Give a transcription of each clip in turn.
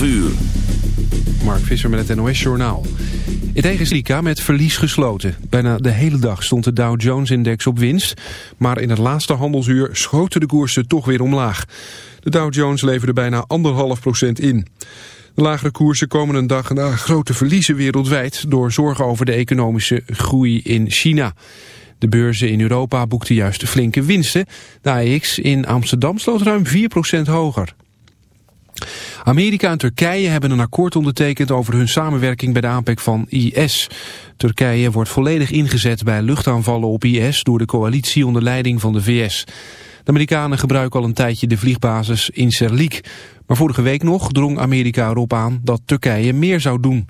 12 uur. Mark Visser met het NOS Journaal. In tegenstelling met verlies gesloten. Bijna de hele dag stond de Dow Jones-index op winst. Maar in het laatste handelsuur schoten de koersen toch weer omlaag. De Dow Jones leverde bijna anderhalf procent in. De lagere koersen komen een dag na grote verliezen wereldwijd... door zorgen over de economische groei in China. De beurzen in Europa boekten juist flinke winsten. De AEX in Amsterdam sloot ruim 4% hoger. Amerika en Turkije hebben een akkoord ondertekend over hun samenwerking bij de aanpak van IS. Turkije wordt volledig ingezet bij luchtaanvallen op IS door de coalitie onder leiding van de VS. De Amerikanen gebruiken al een tijdje de vliegbasis in Serlik. Maar vorige week nog drong Amerika erop aan dat Turkije meer zou doen.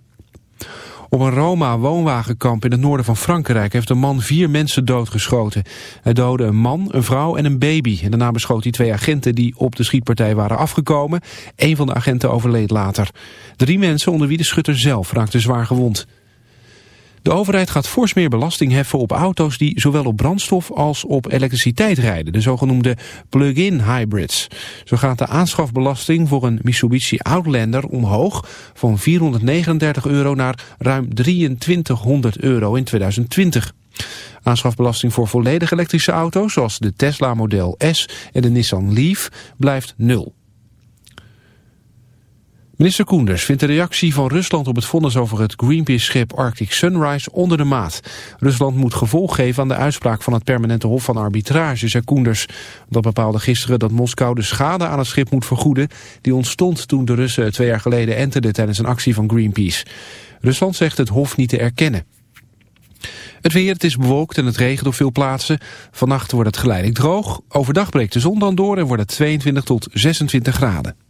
Op een Roma-woonwagenkamp in het noorden van Frankrijk heeft een man vier mensen doodgeschoten. Hij doodde een man, een vrouw en een baby. En daarna beschoot hij twee agenten die op de schietpartij waren afgekomen. Een van de agenten overleed later. Drie mensen onder wie de schutter zelf raakten zwaar gewond. De overheid gaat fors meer belasting heffen op auto's die zowel op brandstof als op elektriciteit rijden, de zogenoemde plug-in hybrids. Zo gaat de aanschafbelasting voor een Mitsubishi Outlander omhoog van 439 euro naar ruim 2300 euro in 2020. Aanschafbelasting voor volledig elektrische auto's zoals de Tesla Model S en de Nissan Leaf blijft nul. Minister Koenders vindt de reactie van Rusland op het vonnis over het Greenpeace-schip Arctic Sunrise onder de maat. Rusland moet gevolg geven aan de uitspraak van het permanente hof van arbitrage, zei Koenders. Dat bepaalde gisteren dat Moskou de schade aan het schip moet vergoeden die ontstond toen de Russen twee jaar geleden enterden tijdens een actie van Greenpeace. Rusland zegt het hof niet te erkennen. Het weer, het is bewolkt en het regent op veel plaatsen. Vannacht wordt het geleidelijk droog. Overdag breekt de zon dan door en wordt het 22 tot 26 graden.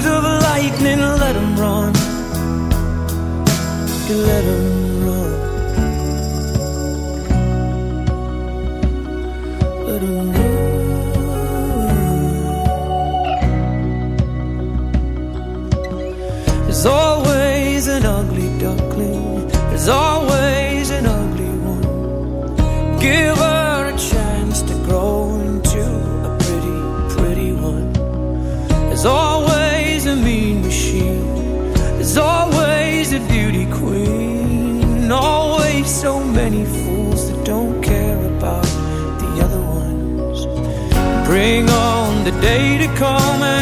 You the day to come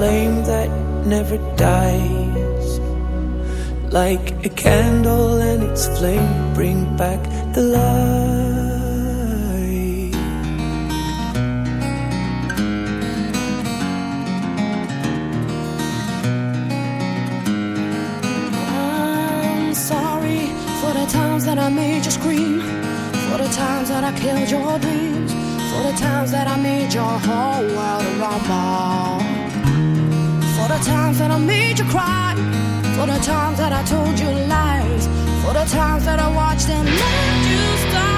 flame that never dies. Like a candle and its flame bring back the light. I'm sorry for the times that I made you scream, for the times that I killed your dreams, for the times that I made your whole world a rumble the times that I made you cry, for the times that I told you lies, for the times that I watched and let you stop.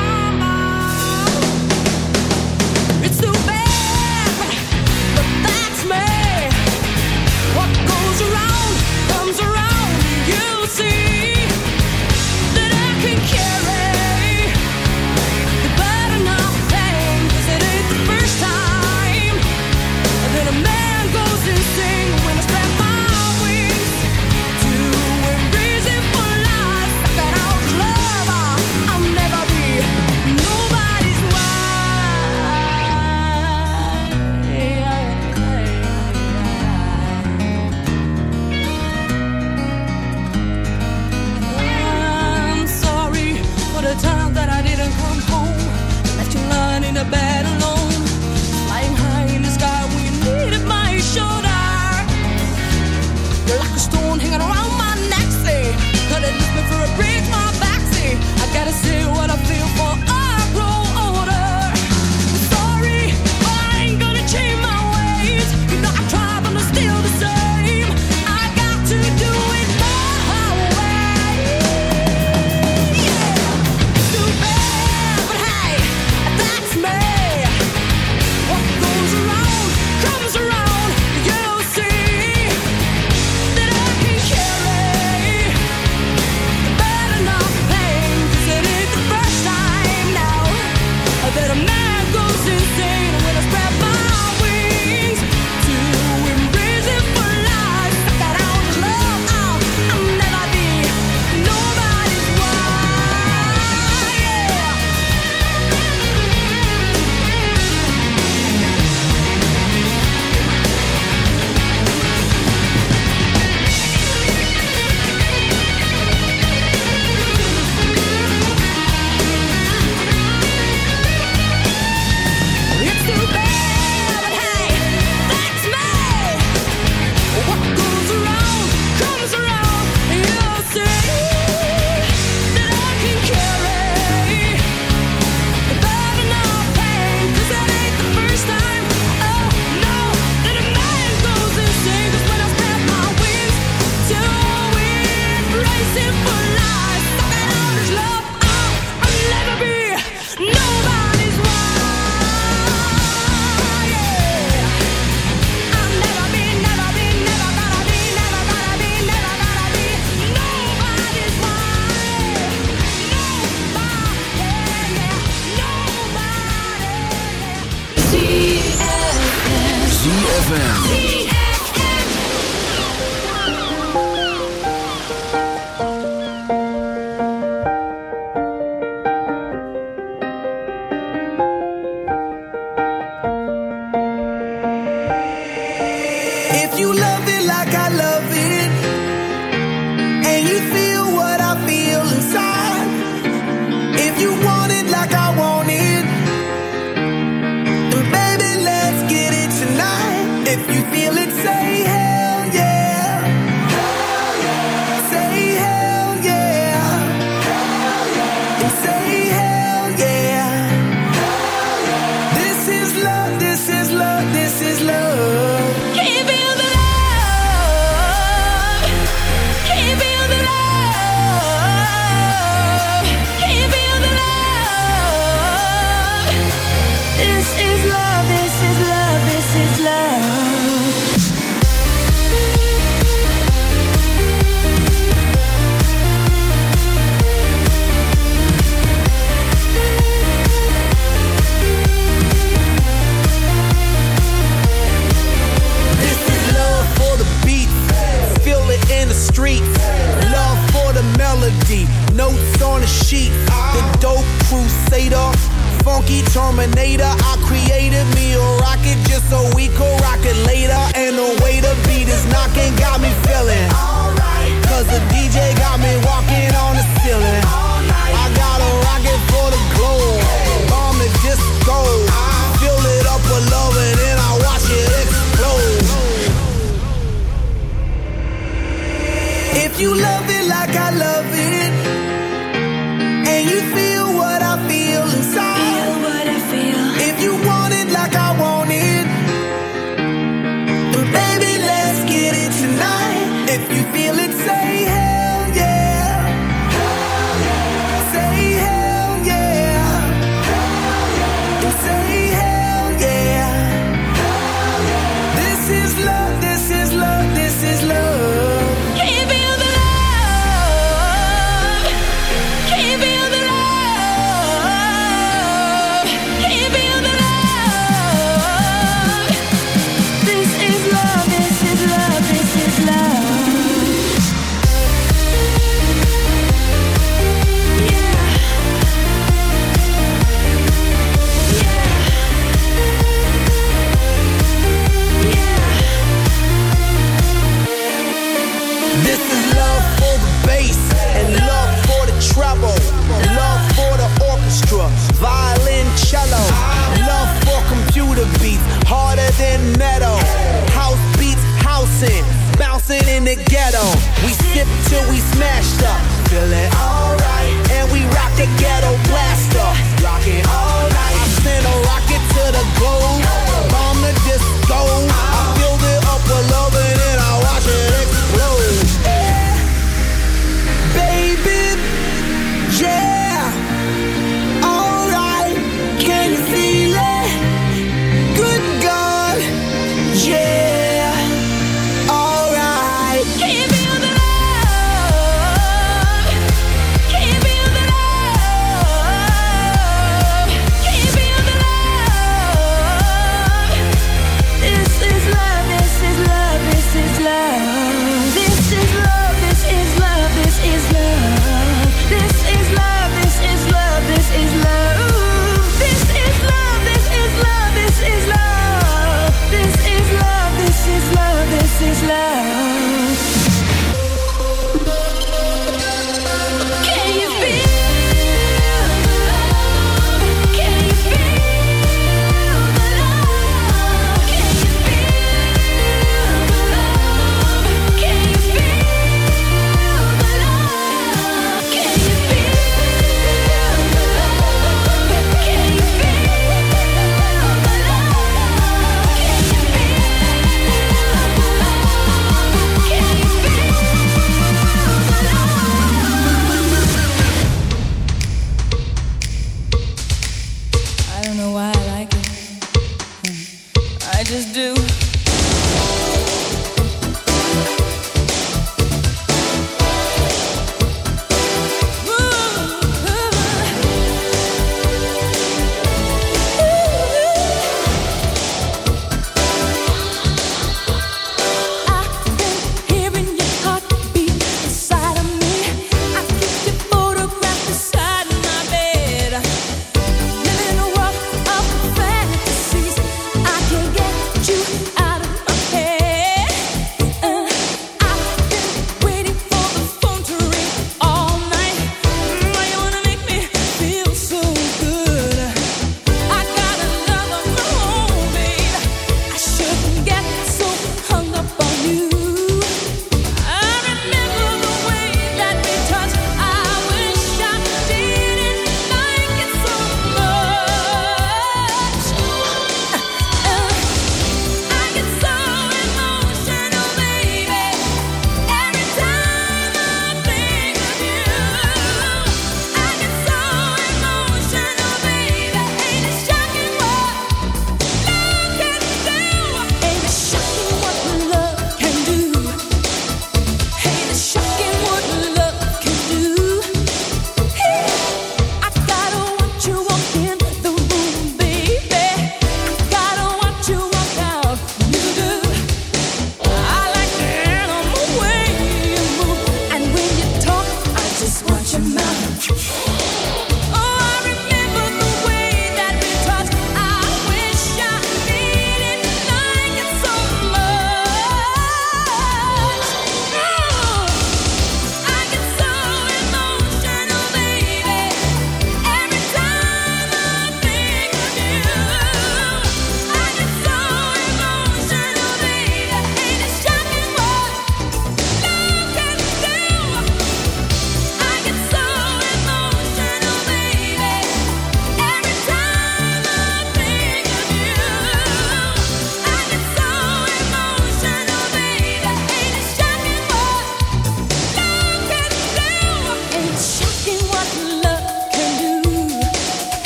Terminator. I created me a rocket just so we could rock it later. And the way the beat is knocking got me feeling. Cause the DJ got me